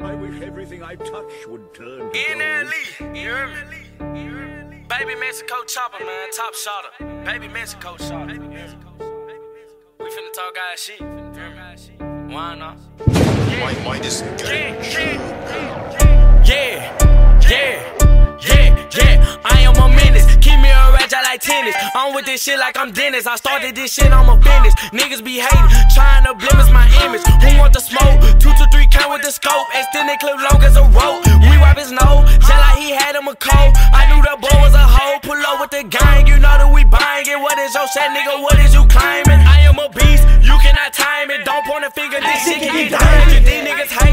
I wish everything I touch would turn to NLE, you hear me? Baby Mexico chopper, man, top shotter. Baby Mexico shotter. We finna talk guys shit. You hear me? Why not? White, white is gay. Yeah, yeah, yeah, yeah, yeah. I am a menace. Keep me a ratchet like tennis. I'm with this shit like I'm Dennis. I started this shit, I'm a finish. Niggas be hating, trying to blemish my Extended clip long as a rope. We wipe his nose, just like he had him a cold. I knew that boy was a hoe. Pull up with the gang, you know that we buying it. What is your set, nigga? What is you claiming? I am a beast, you cannot time it. Don't point a finger, this shit can get damaged. These niggas hate,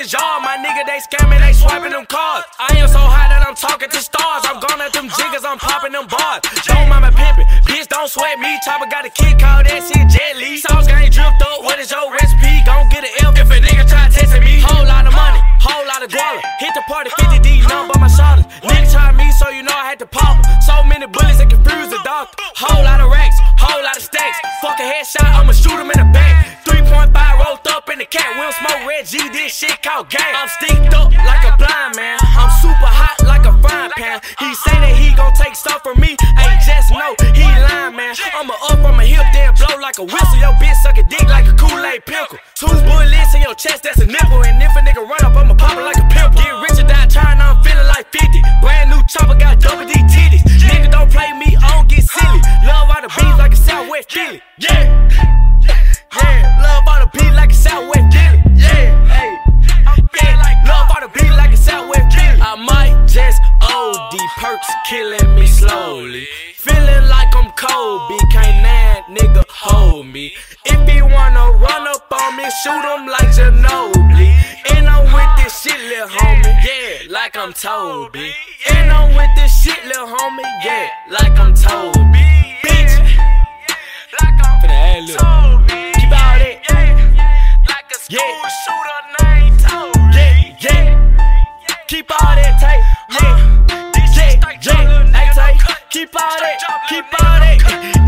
this yard, my nigga. They scamming, they swiping them cards. I am so high that I'm talking to stars. I'm gone at them jiggers, I'm popping them bars. Don't mind my pimpin', bitch, don't sweat me. Chopper got a kid called that shit Jet Li. Sauce gang dripped up, what is your recipe? Gon' get an F if a nigga try testing me. Whole lot of money, whole lot of guala. Hit the party 50 D, none but my shoulders. Nigga try me, so you know I had to pop 'em. So many bullets that confuse the doctor. Whole lot of racks, whole lot of stacks. Fuck a headshot, I'ma shoot him in cat. We don't smoke red G, this shit called gang. I'm sticked up like a blind man. I'm super hot like a frying pan. He say that he gon' take stuff from me. Hey, just know he lying, man. I'ma up from a hip, then blow like a whistle. Your bitch suck a dick like a Kool-Aid pickle. Two bullets in your chest, that's a nipple. And if a nigga run up, I'ma pop it like a pimple. Get rich or die trying, I'm feeling like 50. Brand new chopper, got double D titties. Nigga don't play me, I don't get silly. Love all the beats like a Southwest Philly. Yeah, killing me slowly. Feeling like I'm Kobe, can't that nigga hold me. If he wanna run up on me, shoot him like Ginobili. And I'm with this shit, lil' homie, yeah, like I'm Toby. And I'm with this shit, lil' homie, yeah, like I'm Toby. Bitch, like I'm Toby. Keep all that, yeah, like a school shooter named Toby. Yeah, yeah, keep all that tape, yeah. keep on it, keep on.